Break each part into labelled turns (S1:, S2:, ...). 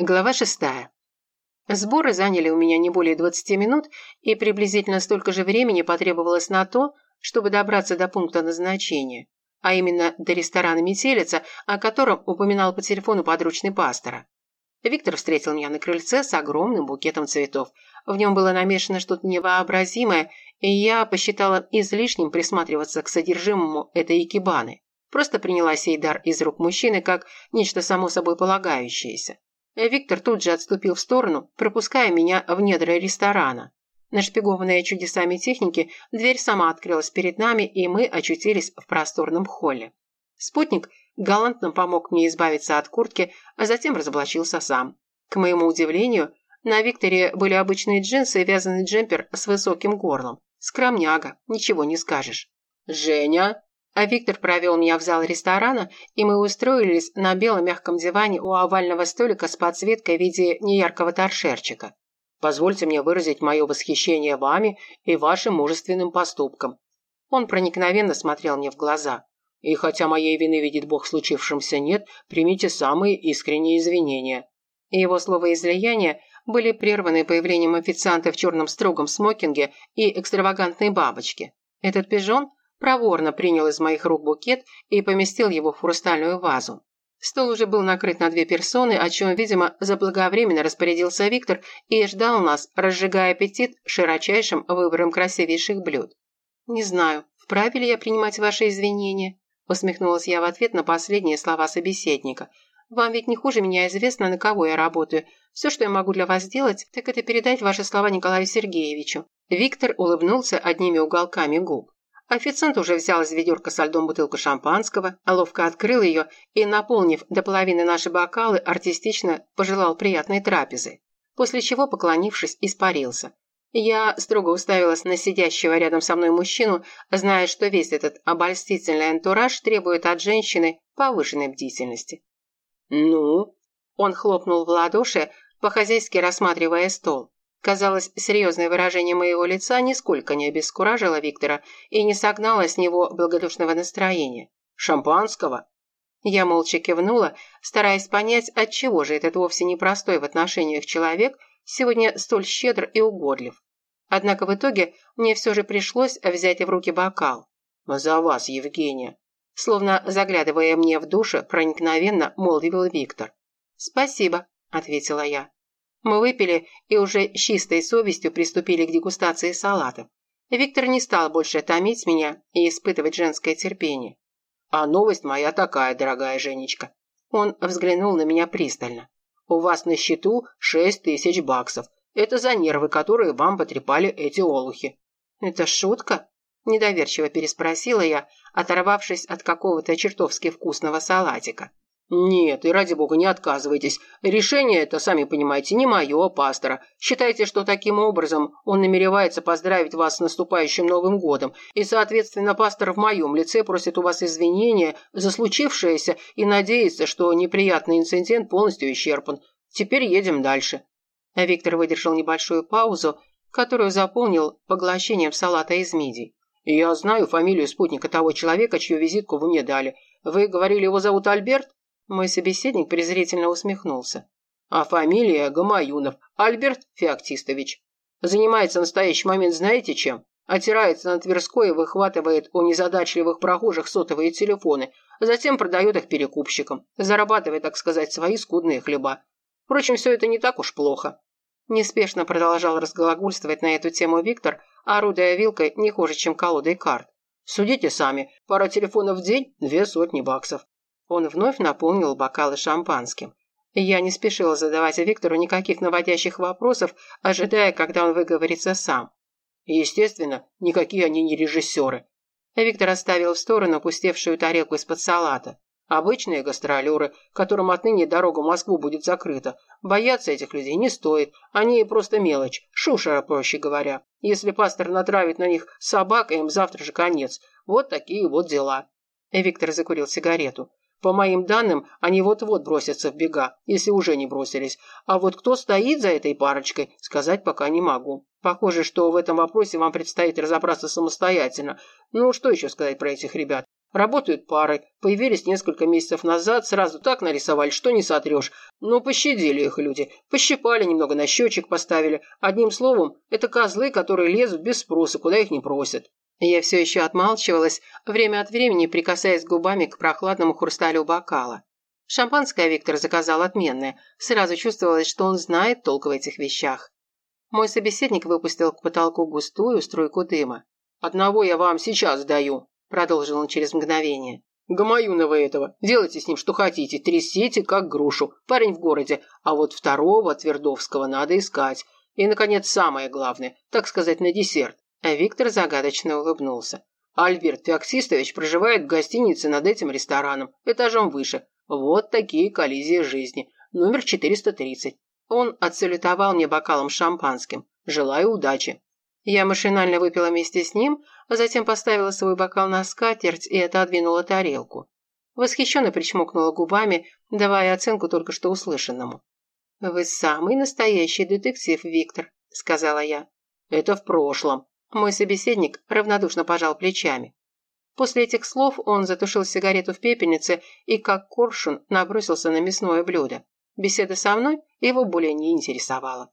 S1: Глава шестая. Сборы заняли у меня не более 20 минут, и приблизительно столько же времени потребовалось на то, чтобы добраться до пункта назначения, а именно до ресторана «Метелица», о котором упоминал по телефону подручный пастора. Виктор встретил меня на крыльце с огромным букетом цветов. В нем было намешано что-то невообразимое, и я посчитала излишним присматриваться к содержимому этой икебаны. Просто приняла сей дар из рук мужчины как нечто само собой полагающееся. Виктор тут же отступил в сторону, пропуская меня в недра ресторана. Нашпигованная чудесами техники, дверь сама открылась перед нами, и мы очутились в просторном холле. Спутник галантно помог мне избавиться от куртки, а затем разоблачился сам. К моему удивлению, на Викторе были обычные джинсы и вязаный джемпер с высоким горлом. Скромняга, ничего не скажешь. «Женя!» А Виктор провел меня в зал ресторана, и мы устроились на белом мягком диване у овального столика с подсветкой в виде неяркого торшерчика. «Позвольте мне выразить мое восхищение вами и вашим мужественным поступком». Он проникновенно смотрел мне в глаза. «И хотя моей вины, видит Бог, случившемся нет, примите самые искренние извинения». Его словоизлияния были прерваны появлением официанта в черном строгом смокинге и экстравагантной бабочки. Этот пижон проворно принял из моих рук букет и поместил его в хрустальную вазу. Стол уже был накрыт на две персоны, о чем, видимо, заблаговременно распорядился Виктор и ждал нас, разжигая аппетит широчайшим выбором красивейших блюд. «Не знаю, вправе ли я принимать ваши извинения?» усмехнулась я в ответ на последние слова собеседника. «Вам ведь не хуже меня известно, на кого я работаю. Все, что я могу для вас сделать, так это передать ваши слова Николаю Сергеевичу». Виктор улыбнулся одними уголками губ. Официант уже взял из ведерка со льдом бутылку шампанского, ловко открыл ее и, наполнив до половины наши бокалы, артистично пожелал приятной трапезы, после чего, поклонившись, испарился. Я строго уставилась на сидящего рядом со мной мужчину, зная, что весь этот обольстительный антураж требует от женщины повышенной бдительности. «Ну?» Он хлопнул в ладоши, по-хозяйски рассматривая стол. Казалось, серьезное выражение моего лица нисколько не обескуражило Виктора и не согнало с него благодушного настроения. «Шампанского?» Я молча кивнула, стараясь понять, отчего же этот вовсе непростой в отношениях человек сегодня столь щедр и угодлив. Однако в итоге мне все же пришлось взять в руки бокал. «За вас, Евгения!» Словно заглядывая мне в душу, проникновенно молвил Виктор. «Спасибо», — ответила я. Мы выпили и уже с чистой совестью приступили к дегустации салатов. Виктор не стал больше томить меня и испытывать женское терпение. «А новость моя такая, дорогая Женечка». Он взглянул на меня пристально. «У вас на счету шесть тысяч баксов. Это за нервы, которые вам потрепали эти олухи». «Это шутка?» – недоверчиво переспросила я, оторвавшись от какого-то чертовски вкусного салатика. «Нет, и ради бога не отказывайтесь. Решение это, сами понимаете, не мое, а пастора. Считайте, что таким образом он намеревается поздравить вас с наступающим Новым годом, и, соответственно, пастор в моем лице просит у вас извинения за случившееся и надеется, что неприятный инцидент полностью исчерпан. Теперь едем дальше». А Виктор выдержал небольшую паузу, которую заполнил поглощением салата из мидий. «Я знаю фамилию спутника того человека, чью визитку вы мне дали. Вы говорили, его зовут Альберт?» Мой собеседник презрительно усмехнулся. А фамилия Гамаюнов, Альберт Феоктистович. Занимается в настоящий момент знаете чем? Отирается на Тверской и выхватывает у незадачливых прохожих сотовые телефоны, затем продает их перекупщикам, зарабатывая, так сказать, свои скудные хлеба. Впрочем, все это не так уж плохо. Неспешно продолжал разглагольствовать на эту тему Виктор, орудуя вилкой не хуже, чем колодой карт. Судите сами, пара телефонов в день – две сотни баксов. Он вновь наполнил бокалы шампанским. Я не спешила задавать Виктору никаких наводящих вопросов, ожидая, когда он выговорится сам. Естественно, никакие они не режиссеры. Виктор оставил в сторону опустевшую тарелку из-под салата. Обычные гастролеры, которым отныне дорога в Москву будет закрыта. Бояться этих людей не стоит. Они просто мелочь. Шушера, проще говоря. Если пастор натравит на них собак, им завтра же конец. Вот такие вот дела. Виктор закурил сигарету. По моим данным, они вот-вот бросятся в бега, если уже не бросились. А вот кто стоит за этой парочкой, сказать пока не могу. Похоже, что в этом вопросе вам предстоит разобраться самостоятельно. Ну, что еще сказать про этих ребят?
S2: Работают парой, появились несколько месяцев назад, сразу так нарисовали, что не сотрешь. Но пощадили их люди, пощипали немного, на счетчик поставили. Одним словом, это козлы, которые лезут без спроса, куда их не просят.
S1: Я все еще отмалчивалась, время от времени прикасаясь губами к прохладному хрусталю бокала. Шампанское Виктор заказал отменное. Сразу чувствовалось, что он знает толк в этих вещах. Мой собеседник выпустил к потолку густую струйку дыма.
S2: «Одного я вам сейчас даю», – продолжил он через мгновение. «Гамаюнова этого. Делайте с ним что хотите, трясите, как грушу. Парень в городе. А вот второго, Твердовского, надо искать. И, наконец, самое главное, так сказать, на десерт.
S1: А Виктор загадочно улыбнулся.
S2: Альберт Феоксистович проживает в гостинице над этим рестораном, этажом выше. Вот такие коллизии жизни. Номер 430.
S1: Он отсалютовал мне бокалом шампанским.
S2: Желаю удачи.
S1: Я машинально выпила вместе с ним, а затем поставила свой бокал на скатерть и отодвинула тарелку. Восхищенно причмокнула губами, давая оценку только что услышанному. «Вы самый настоящий детектив, Виктор», — сказала я.
S2: «Это в прошлом»,
S1: мой собеседник равнодушно пожал плечами. После этих слов он затушил сигарету в пепельнице и, как коршун, набросился на мясное блюдо. Беседа со мной его более не интересовала.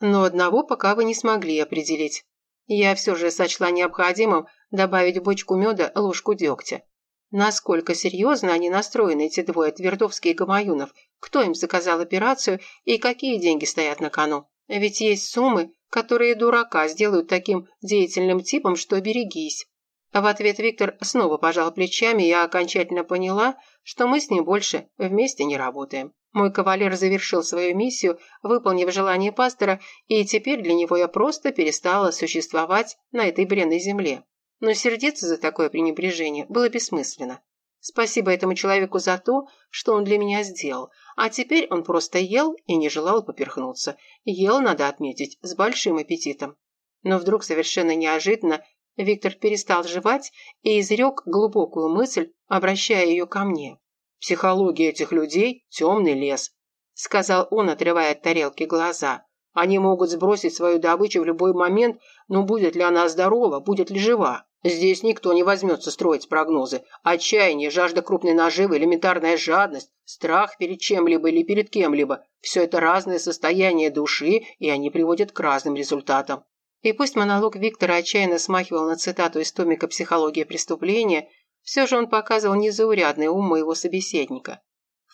S1: Но одного пока вы не смогли определить. Я все же сочла необходимым добавить в бочку меда ложку дегтя. Насколько серьезно они настроены, эти двое, Твердовский и Гамаюнов, кто им заказал операцию и какие деньги стоят на кону? Ведь есть суммы, которые дурака сделают таким деятельным типом, что берегись. В ответ Виктор снова пожал плечами, и я окончательно поняла, что мы с ним больше вместе не работаем. Мой кавалер завершил свою миссию, выполнив желание пастора, и теперь для него я просто перестала существовать на этой бренной земле. Но сердиться за такое пренебрежение было бессмысленно. Спасибо этому человеку за то, что он для меня сделал, а теперь он просто ел и не желал поперхнуться. Ел, надо отметить, с большим аппетитом. Но вдруг совершенно неожиданно Виктор перестал жевать и изрек глубокую мысль, обращая ее ко мне.
S2: «Психология этих людей – темный лес», – сказал он, отрывая от тарелки глаза. «Они могут сбросить свою добычу в любой момент, но будет ли она здорова, будет ли жива? Здесь никто не возьмется строить прогнозы. Отчаяние, жажда крупной наживы, элементарная жадность, страх перед чем-либо или перед кем-либо – все это разные состояния души, и они приводят к разным результатам.
S1: И пусть монолог Виктора отчаянно смахивал на цитату из томика «Психология преступления», все же он показывал незаурядный ум моего собеседника.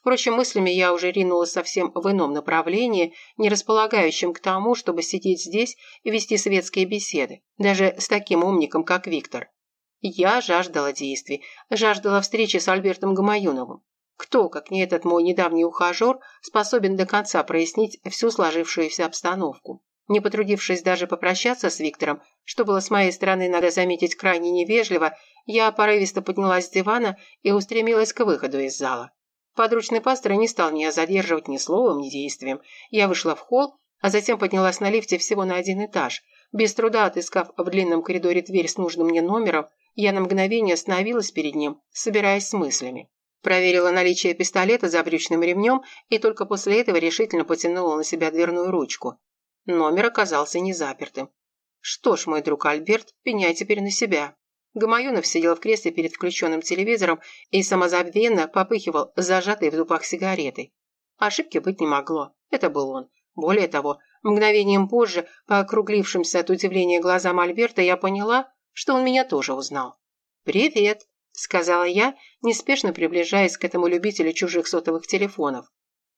S1: Впрочем, мыслями я уже ринулась совсем в ином направлении, не располагающем к тому, чтобы сидеть здесь и вести светские беседы, даже с таким умником, как Виктор. Я жаждала действий, жаждала встречи с Альбертом Гамаюновым. Кто, как не этот мой недавний ухажер, способен до конца прояснить всю сложившуюся обстановку? Не потрудившись даже попрощаться с Виктором, что было с моей стороны, надо заметить, крайне невежливо, я порывисто поднялась с дивана и устремилась к выходу из зала. Подручный пастор не стал меня задерживать ни словом, ни действием. Я вышла в холл, а затем поднялась на лифте всего на один этаж. Без труда отыскав в длинном коридоре дверь с нужным мне номером, я на мгновение остановилась перед ним, собираясь с мыслями. Проверила наличие пистолета за брючным ремнем и только после этого решительно потянула на себя дверную ручку. Номер оказался незапертым. Что ж, мой друг Альберт, пеняй теперь на себя. Гамаюнов сидел в кресле перед включенным телевизором и самозабвенно попыхивал зажатой в зубах сигаретой. Ошибки быть не могло. Это был он. Более того, мгновением позже, по округлившимся от удивления глазам Альберта, я поняла, что он меня тоже узнал. «Привет», — сказала я, неспешно приближаясь к этому любителю чужих сотовых телефонов.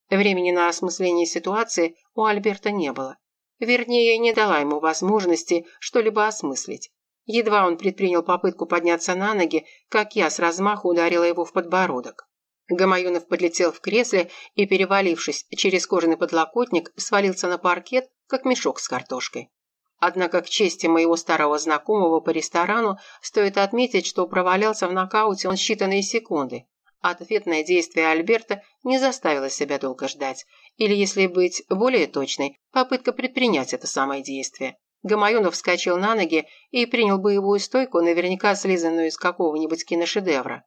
S1: Времени на осмысление ситуации у Альберта не было. Вернее, я не дала ему возможности что-либо осмыслить. Едва он предпринял попытку подняться на ноги, как я с размаху ударила его в подбородок. Гамаюнов подлетел в кресле и, перевалившись через кожаный подлокотник, свалился на паркет, как мешок с картошкой. Однако к чести моего старого знакомого по ресторану стоит отметить, что провалялся в нокауте он считанные секунды. Ответное действие Альберта не заставило себя долго ждать. Или, если быть более точной, попытка предпринять это самое действие. Гамаюнов вскочил на ноги и принял боевую стойку, наверняка слизанную из какого-нибудь киношедевра.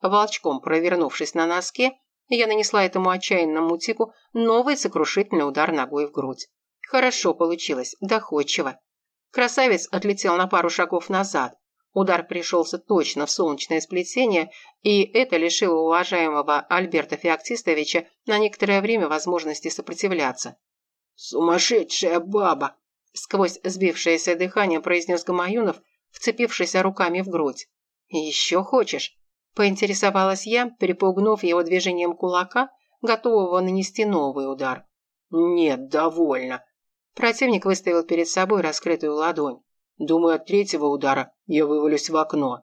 S1: Волчком провернувшись на носке, я нанесла этому отчаянному типу новый сокрушительный удар ногой в грудь. Хорошо получилось, доходчиво. Красавец отлетел на пару шагов назад. Удар пришелся точно в солнечное сплетение, и это лишило уважаемого Альберта Феоктистовича на некоторое время возможности сопротивляться.
S2: «Сумасшедшая баба!»
S1: Сквозь сбившееся дыхание произнес Гамаюнов, вцепившись руками в грудь. «Еще хочешь?» Поинтересовалась я, перепугнув его движением кулака, готового нанести новый удар.
S2: «Нет, довольно».
S1: Противник выставил перед собой раскрытую ладонь.
S2: «Думаю, от третьего удара я вывалюсь в окно».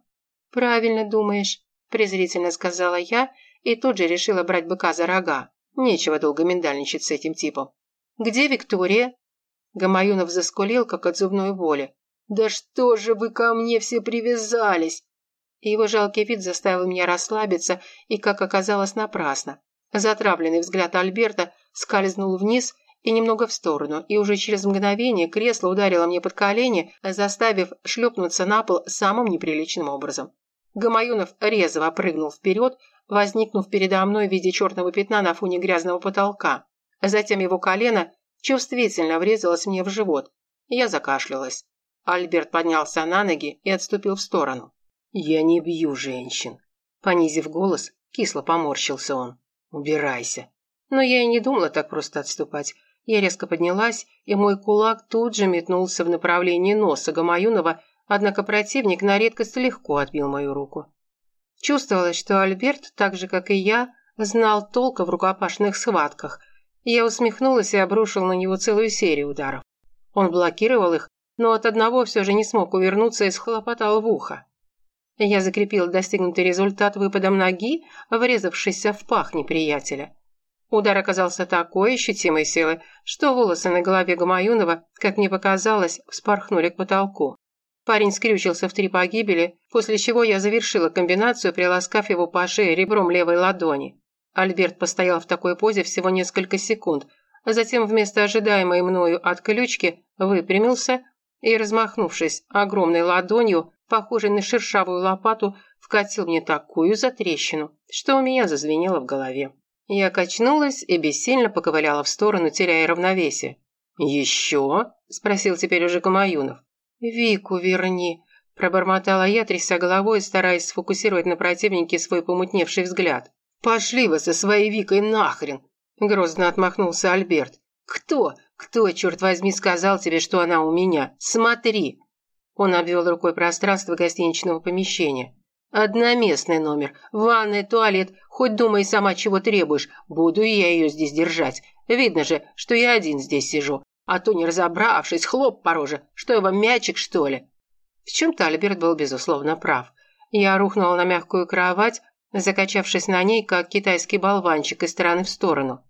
S1: «Правильно думаешь», – презрительно сказала я и тут же решила брать быка за рога. Нечего долго миндальничать с этим типом. «Где Виктория?» Гамаюнов заскулил, как от зубной боли.
S2: «Да что же вы ко мне все привязались?»
S1: Его жалкий вид заставил меня расслабиться, и, как оказалось, напрасно. Затравленный взгляд Альберта скользнул вниз и немного в сторону, и уже через мгновение кресло ударило мне под колени, заставив шлепнуться на пол самым неприличным образом. Гамаюнов резво прыгнул вперед, возникнув передо мной в виде черного пятна на фоне грязного потолка. Затем его колено чувствительно врезалось мне в живот. Я закашлялась. Альберт поднялся на ноги и отступил в сторону.
S2: «Я не бью женщин», – понизив голос, кисло поморщился он. «Убирайся».
S1: Но я и не думала так просто отступать. Я резко поднялась, и мой кулак тут же метнулся в направлении носа Гамаюнова, однако противник на редкость легко отбил мою руку. Чувствовалось, что Альберт, так же как и я, знал толка в рукопашных схватках – я усмехнулась и обрушил на него целую серию ударов. Он блокировал их, но от одного все же не смог увернуться и схлопотал в ухо. Я закрепил достигнутый результат выпадом ноги, врезавшийся в пах неприятеля. Удар оказался такой ощутимой силы, что волосы на голове Гамаюнова, как мне показалось, вспорхнули к потолку. Парень скрючился в три погибели, после чего я завершила комбинацию, приласкав его по шее ребром левой ладони. Альберт постоял в такой позе всего несколько секунд, а затем вместо ожидаемой мною отключки выпрямился и, размахнувшись огромной ладонью, похожей на шершавую лопату, вкатил мне такую затрещину, что у меня зазвенело в голове. Я качнулась и бессильно поковыляла в сторону, теряя равновесие. «Еще?» – спросил теперь уже Камаюнов. «Вику верни», – пробормотала я, тряся головой, стараясь сфокусировать на противнике свой помутневший взгляд.
S2: «Пошли вы со своей Викой нахрен!» – грозно отмахнулся Альберт. «Кто? Кто, черт возьми, сказал тебе, что она у меня? Смотри!» Он обвел рукой пространство гостиничного помещения. «Одноместный номер, ванная, туалет, хоть думай сама, чего требуешь, буду я ее здесь держать. Видно же, что я один здесь сижу, а то не разобравшись, хлоп по роже, что я вам мячик, что ли?» В чем-то Альберт был, безусловно, прав. Я рухнула на мягкую кровать, закачавшись на ней, как китайский болванчик из стороны в сторону.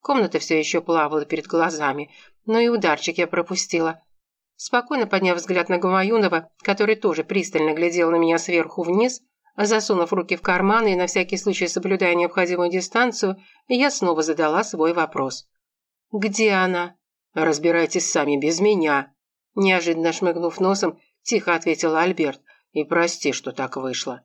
S2: Комната все еще плавала перед глазами, но и ударчик я пропустила. Спокойно подняв взгляд на Гамаюнова, который тоже пристально глядел на меня сверху вниз, засунув руки в карманы и на всякий случай соблюдая необходимую дистанцию, я снова задала свой вопрос. «Где она?» «Разбирайтесь сами, без меня», неожиданно шмыгнув носом, тихо ответил Альберт. «И прости, что так вышло».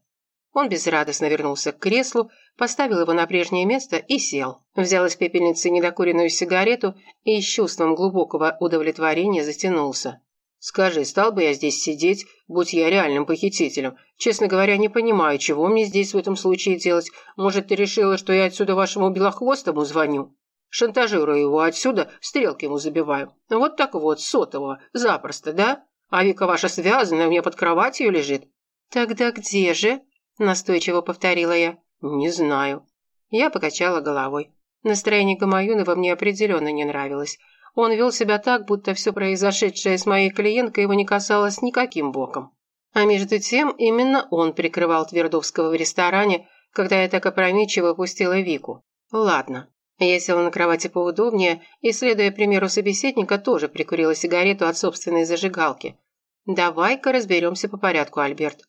S2: Он безрадостно вернулся к креслу, поставил его на прежнее место и сел. Взял из пепельницы недокуренную сигарету и с чувством глубокого удовлетворения затянулся. «Скажи, стал бы я здесь сидеть, будь я реальным похитителем? Честно говоря, не понимаю, чего мне здесь в этом случае делать. Может, ты решила, что я отсюда вашему белохвостому звоню? Шантажирую его отсюда, стрелки ему забиваю. Вот так вот, сотового, запросто, да? А Вика ваша связанная, у меня под кроватью лежит». «Тогда где же?» Настойчиво повторила я. «Не знаю». Я покачала головой. Настроение Гамаюнова мне определенно не нравилось. Он вел себя так, будто все произошедшее с моей клиенткой его не касалось никаким боком. А между тем, именно он прикрывал Твердовского в ресторане, когда я так опрометчиво пустила Вику. Ладно. Я села на кровати поудобнее и, следуя примеру собеседника, тоже прикурила сигарету от собственной зажигалки. «Давай-ка разберемся по порядку, Альберт.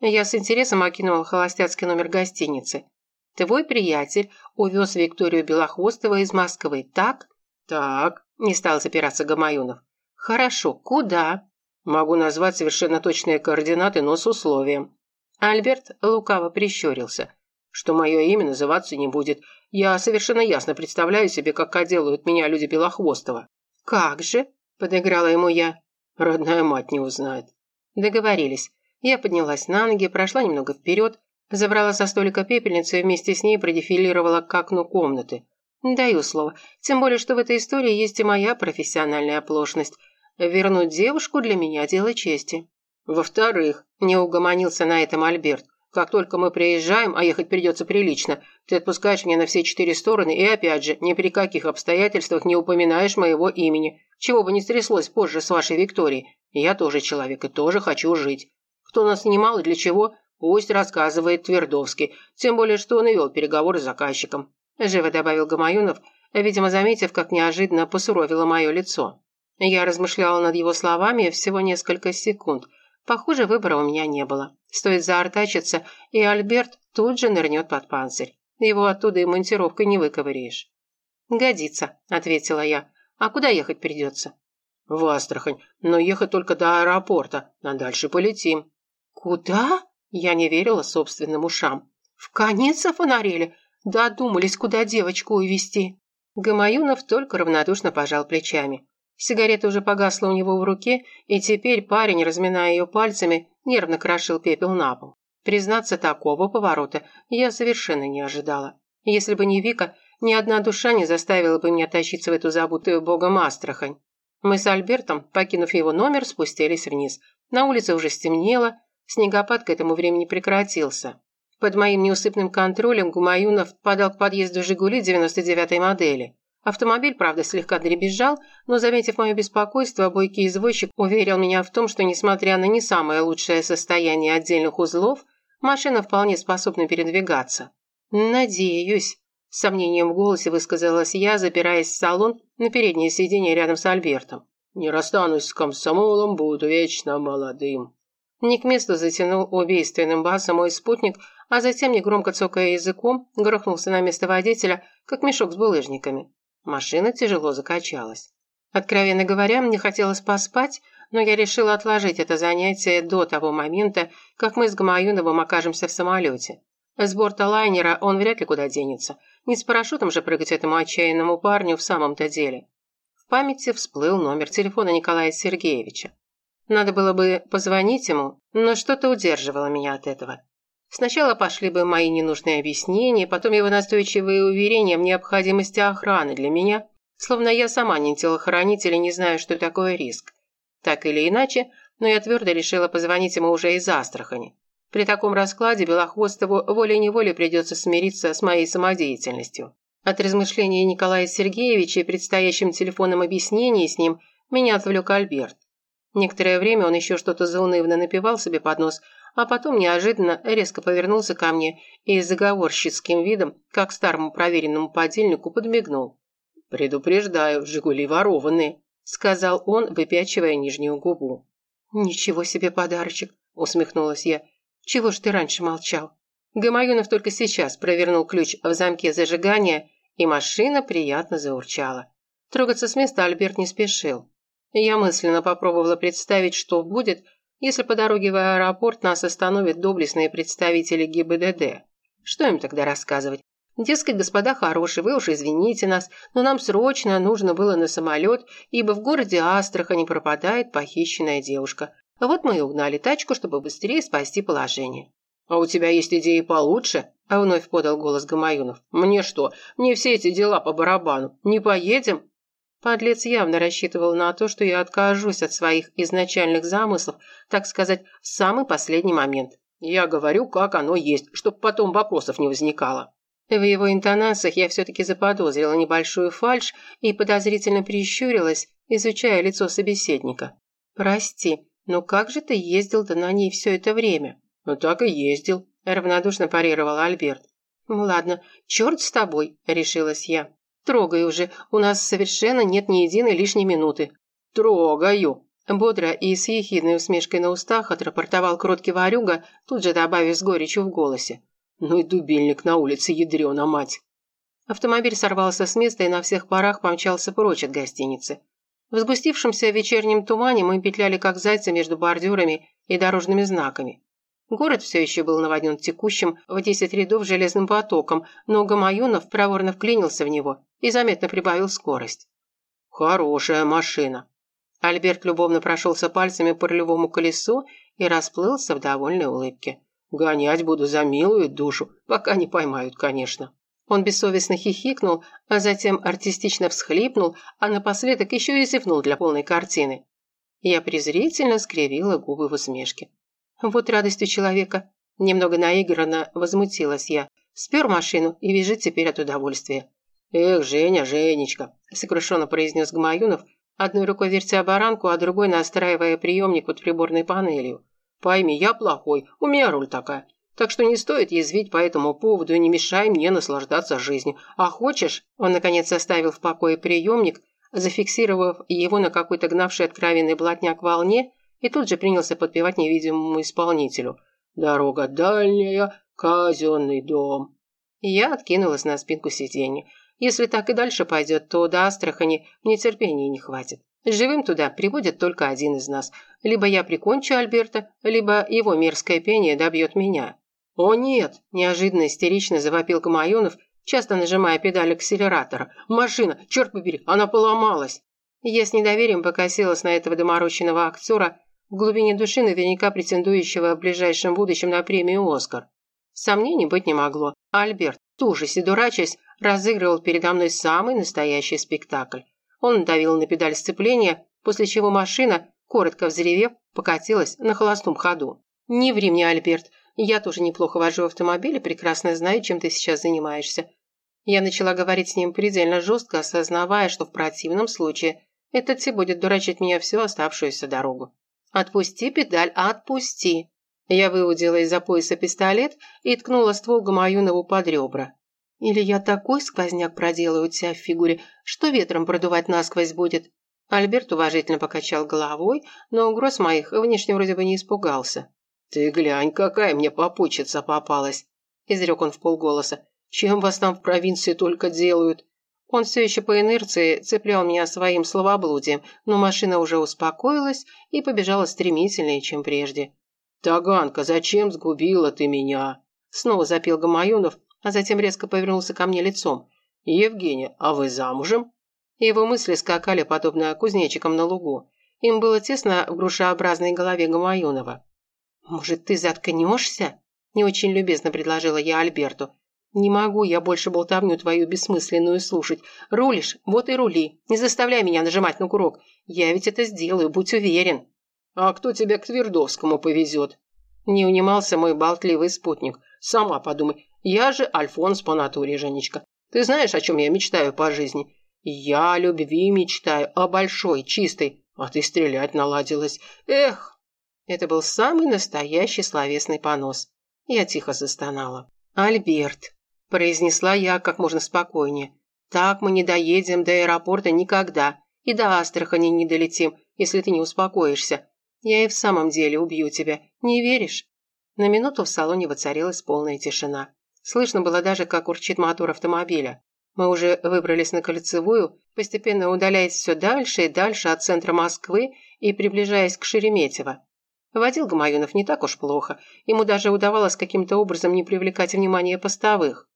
S2: Я с интересом окинула холостяцкий номер гостиницы. Твой приятель увез Викторию Белохвостова из Москвы, так? Так,
S1: не стал запираться Гамаюнов. Хорошо, куда?
S2: Могу назвать совершенно точные координаты, но с условием.
S1: Альберт лукаво прищурился.
S2: Что мое имя называться не будет. Я совершенно ясно представляю себе, как отделают меня люди Белохвостова.
S1: Как же? Подыграла ему я.
S2: Родная мать не узнает.
S1: Договорились. Я поднялась на ноги, прошла немного вперед, забрала со столика пепельницу и вместе с ней продефилировала к окну комнаты. Даю слово, тем более, что в этой истории есть и моя профессиональная оплошность. Вернуть девушку для меня дело чести. Во-вторых, не угомонился на этом Альберт. Как только мы приезжаем, а ехать придется прилично, ты отпускаешь меня на все четыре стороны и, опять же, ни при каких обстоятельствах не упоминаешь моего имени. Чего бы ни стряслось позже с вашей Викторией. Я тоже человек и тоже хочу жить. Кто нас снимал и для чего, пусть рассказывает Твердовский, тем более, что он и вел переговоры с заказчиком. Живо добавил Гамаюнов, видимо, заметив, как неожиданно посуровило мое лицо. Я размышляла над его словами всего несколько секунд. Похоже, выбора у меня не было. Стоит заортачиться, и Альберт тут же нырнет под панцирь. Его оттуда и монтировкой не выковыряешь. «Годится», — ответила я. «А куда ехать придется?»
S2: «В Астрахань, но ехать только до аэропорта, а дальше полетим».
S1: «Куда?» Я не верила собственным ушам. «В конец фонарели? Додумались, куда девочку увезти?» Гамаюнов только равнодушно пожал плечами. Сигарета уже погасла у него в руке, и теперь парень, разминая ее пальцами, нервно крошил пепел на пол. Признаться, такого поворота я совершенно не ожидала. Если бы не Вика, ни одна душа не заставила бы меня тащиться в эту забутую богом Астрахань. Мы с Альбертом, покинув его номер, спустились вниз. На улице уже стемнело, снегопад к этому времени прекратился. Под моим неусыпным контролем Гумаюнов подал к подъезду «Жигули» 99-й модели. Автомобиль, правда, слегка дребезжал, но, заметив мое беспокойство, бойкий извозчик уверил меня в том, что, несмотря на не самое лучшее состояние отдельных узлов, машина вполне способна передвигаться. «Надеюсь», – с сомнением в голосе высказалась я, запираясь в салон на переднее сиденье рядом с Альбертом.
S2: «Не расстанусь с комсомолом, буду вечно молодым».
S1: Не к месту затянул убийственным басом мой спутник, а затем, негромко цокая языком, грохнулся на место водителя, как мешок с булыжниками. Машина тяжело закачалась. Откровенно говоря, мне хотелось поспать, но я решила отложить это занятие до того момента, как мы с Гамаюновым окажемся в самолете. С борта лайнера он вряд ли куда денется. Не с парашютом же прыгать этому отчаянному парню в самом-то деле. В памяти всплыл номер телефона Николая Сергеевича. Надо было бы позвонить ему, но что-то удерживало меня от этого. Сначала пошли бы мои ненужные объяснения, потом его настойчивые уверения в необходимости охраны для меня, словно я сама не телохранитель и не знаю, что такое риск. Так или иначе, но я твердо решила позвонить ему уже из Астрахани. При таком раскладе Белохвостову волей-неволей придется смириться с моей самодеятельностью. От размышления Николая Сергеевича и предстоящим телефонным объяснений с ним меня отвлек Альберт. Некоторое время он еще что-то заунывно напевал себе под нос, а потом неожиданно резко повернулся ко мне и с заговорщицким видом, как старому проверенному подельнику, подмигнул.
S2: «Предупреждаю, «Жигули» ворованные», — сказал он, выпячивая нижнюю губу.
S1: «Ничего себе подарочек», — усмехнулась я. «Чего ж ты раньше молчал?» Гамаюнов только сейчас провернул ключ в замке зажигания, и машина приятно заурчала. Трогаться с места Альберт не спешил. Я мысленно попробовала представить, что будет, если по дороге в аэропорт нас остановят доблестные представители ГИБДД. Что им тогда рассказывать? Дескать, господа хорошие, вы уж извините нас, но нам срочно нужно было на самолет, ибо в городе Астрахани пропадает похищенная девушка. Вот мы и угнали тачку, чтобы быстрее спасти положение.
S2: «А у тебя есть идеи получше?» – вновь подал голос Гамаюнов. «Мне что? Мне все эти дела по барабану. Не поедем?»
S1: Подлец явно рассчитывал на то, что я откажусь от своих изначальных замыслов, так сказать, в самый последний момент.
S2: Я говорю, как оно есть, чтобы потом вопросов не возникало.
S1: В его интонациях я все-таки заподозрила небольшую фальшь и подозрительно прищурилась, изучая лицо собеседника. «Прости, но как же ты ездил-то на ней все это время?»
S2: «Ну так и ездил», – равнодушно парировал Альберт.
S1: «Ладно, черт с тобой», – решилась я. «Трогай уже, у нас совершенно нет ни единой лишней минуты».
S2: «Трогаю!»
S1: Бодро и с ехидной усмешкой на устах отрапортовал кроткий ворюга, тут же добавив с горечью в голосе.
S2: «Ну и дубильник на улице, ядрёна мать!»
S1: Автомобиль сорвался с места и на всех парах помчался прочь от гостиницы. В сгустившемся вечернем тумане мы петляли как зайцы между бордюрами и дорожными знаками. Город все еще был наводнен текущим в десять рядов железным потоком, но Гамаюнов проворно вклинился в него и заметно прибавил скорость.
S2: «Хорошая машина».
S1: Альберт любовно прошелся пальцами по рулевому колесу и расплылся в довольной улыбке.
S2: «Гонять буду за милую душу, пока не поймают, конечно».
S1: Он бессовестно хихикнул, а затем артистично всхлипнул, а напоследок еще и зевнул для полной картины. Я презрительно скривила губы в усмешке. Вот радость у человека. Немного наигранно возмутилась я. Спер машину и вяжи теперь от удовольствия.
S2: «Эх, Женя, Женечка», – сокрушенно произнес Гмаюнов, одной рукой вертя баранку, а другой настраивая приемник под приборной панелью. «Пойми, я плохой, у меня роль такая. Так что не стоит язвить по этому поводу и не мешай мне наслаждаться жизнью. А хочешь...» Он, наконец, оставил в покое приемник, зафиксировав его на какой-то гнавший откровенный блатняк волне, и тут же принялся подпевать невидимому исполнителю. «Дорога дальняя, казенный дом». Я откинулась на спинку сиденья. Если так и дальше пойдет, то до Астрахани мне терпения не хватит. Живым туда приводит только один из нас. Либо я прикончу Альберта, либо его мерзкое пение добьет меня. «О нет!» – неожиданно истерично завопил Камаюнов, часто нажимая педаль акселератора. «Машина! Черт побери! Она поломалась!» Я с недоверием покосилась на этого доморощенного актера, в глубине души наверняка претендующего в ближайшем будущем на премию «Оскар». Сомнений быть не могло. Альберт, в ужасе дурачась, разыгрывал передо мной самый настоящий спектакль. Он давил на педаль сцепления, после чего машина, коротко взревев, покатилась на холостом ходу. «Не ври мне, Альберт, я тоже неплохо вожу автомобиль и прекрасно знаю, чем ты сейчас занимаешься. Я начала говорить с ним предельно жестко, осознавая, что в противном случае этот Ти будет дурачить меня всю оставшуюся дорогу. «Отпусти педаль, отпусти!» Я выудила из-за пояса пистолет и ткнула ствол Гамаюнову под ребра. «Или я такой сквозняк проделаю у тебя в фигуре, что ветром продувать насквозь будет?» Альберт уважительно покачал головой, но угроз моих внешне вроде бы не испугался. «Ты глянь, какая мне попутчица попалась!» – изрек он в полголоса. «Чем вас там в провинции только делают?»
S1: Он все еще по инерции цеплял меня своим словоблудием, но машина уже успокоилась и побежала стремительнее, чем прежде.
S2: «Таганка, зачем сгубила ты меня?»
S1: Снова запил Гамаюнов, а затем резко повернулся ко мне лицом.
S2: «Евгения, а вы замужем?»
S1: Его мысли скакали, подобно кузнечикам на лугу. Им было тесно в грушеобразной голове Гамаюнова. «Может, ты заткнешься?» – не очень любезно предложила я Альберту. «Не могу я больше болтовню твою бессмысленную слушать. Рулишь, вот и рули. Не заставляй меня нажимать на курок. Я ведь это сделаю, будь уверен».
S2: «А кто тебя к Твердовскому повезет?»
S1: Не унимался мой болтливый спутник.
S2: «Сама подумай. Я же Альфонс по натуре, Женечка. Ты знаешь, о чем я мечтаю по жизни? Я о любви мечтаю, о большой, чистой. А ты стрелять наладилась. Эх!»
S1: Это был самый настоящий словесный понос. Я тихо застонала. «Альберт», – произнесла я как можно спокойнее, – «так мы не доедем до аэропорта никогда, и до Астрахани не долетим, если ты не успокоишься. Я и в самом деле убью тебя, не веришь?» На минуту в салоне воцарилась полная тишина. Слышно было даже, как урчит мотор автомобиля. Мы уже выбрались на кольцевую, постепенно удаляясь все дальше и дальше от центра Москвы и приближаясь к Шереметьево. Водил Гамаюнов не так уж плохо. Ему даже удавалось каким-то образом не привлекать внимания постовых.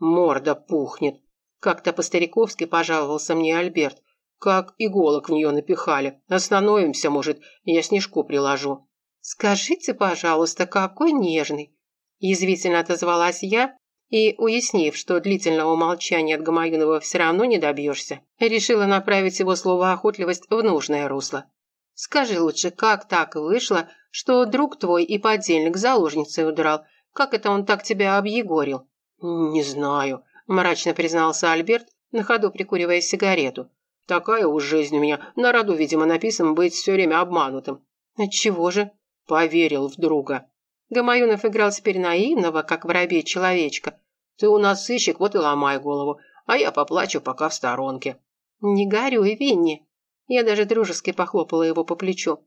S2: «Морда пухнет!» Как-то по-стариковски пожаловался мне Альберт. «Как иголок в нее напихали. Остановимся, может, я снежку приложу».
S1: «Скажите, пожалуйста, какой нежный!» Язвительно отозвалась я и, уяснив, что длительного молчания от Гамаюнова все равно не добьешься, решила направить его слово охотливость в нужное русло. Скажи лучше, как так вышло, что друг твой и подельник заложницей удрал? Как это он так тебя объегорил?»
S2: «Не знаю», –
S1: мрачно признался Альберт, на ходу прикуривая сигарету.
S2: «Такая уж жизнь у меня. На роду, видимо, написано быть все время обманутым».
S1: «Отчего же?»
S2: «Поверил в друга».
S1: Гамаюнов играл теперь наивного, как воробей-человечка.
S2: «Ты у нас сыщик, вот и ломай голову, а я поплачу пока в сторонке».
S1: «Не горюй, Винни», я даже дружески похлопала его по плечу.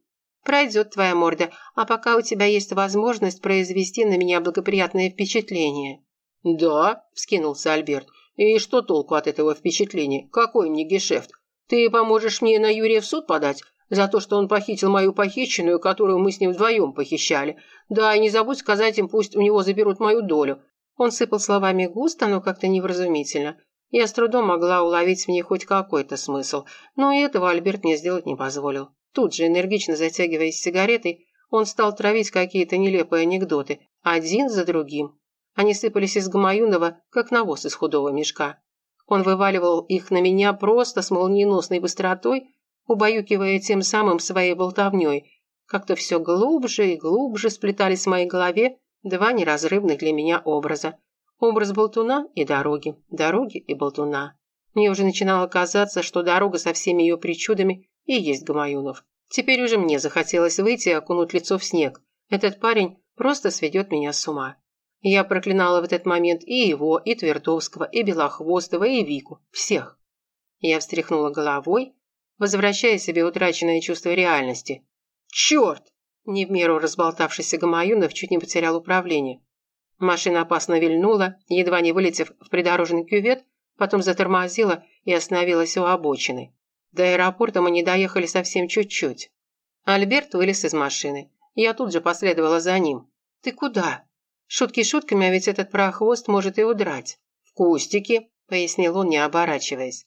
S1: «Пройдет твоя морда, а пока у тебя есть возможность произвести на меня благоприятное впечатление».
S2: «Да», – вскинулся Альберт. «И что толку от этого впечатления? Какой мне гешефт? Ты поможешь мне на Юрия в суд подать? За то, что он похитил мою похищенную, которую мы с ним вдвоем похищали. Да, и не забудь сказать им, пусть у него заберут мою долю».
S1: Он сыпал словами густо, но как-то невразумительно. Я с трудом могла уловить в ней хоть какой-то смысл, но и этого Альберт мне сделать не позволил. Тут же, энергично затягиваясь сигаретой, Он стал травить какие-то нелепые анекдоты, один за другим. Они сыпались из Гамаюнова, как навоз из худого мешка. Он вываливал их на меня просто с молниеносной быстротой, убаюкивая тем самым своей болтовней. Как-то все глубже и глубже сплетались в моей голове два неразрывных для меня образа. Образ болтуна и дороги, дороги и болтуна. Мне уже начинало казаться, что дорога со всеми ее причудами и есть Гамаюнов. Теперь уже мне захотелось выйти и окунуть лицо в снег. Этот парень просто сведет меня с ума. Я проклинала в этот момент и его, и Твердовского, и Белохвостого, и Вику. Всех. Я встряхнула головой, возвращая себе утраченное чувство реальности. «Черт!» Не в меру разболтавшийся Гамаюнов чуть не потерял управление. Машина опасно вильнула, едва не вылетев в придорожный кювет, потом затормозила и остановилась у обочины. До аэропорта мы не доехали совсем чуть-чуть. Альберт вылез из машины. Я тут же последовала за ним. «Ты куда?» «Шутки шутками, а ведь этот прохвост может и удрать». «В кустике», — пояснил он, не оборачиваясь.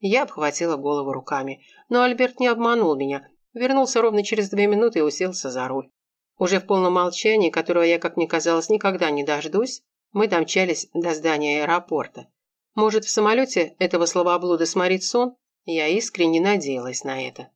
S1: Я обхватила голову руками. Но Альберт не обманул меня. Вернулся ровно через две минуты и уселся за руль. Уже в полном молчании, которого я, как мне казалось, никогда не дождусь, мы домчались до здания аэропорта. Может, в самолете этого словоблуда сморит сон? Я искренне надеялась на это.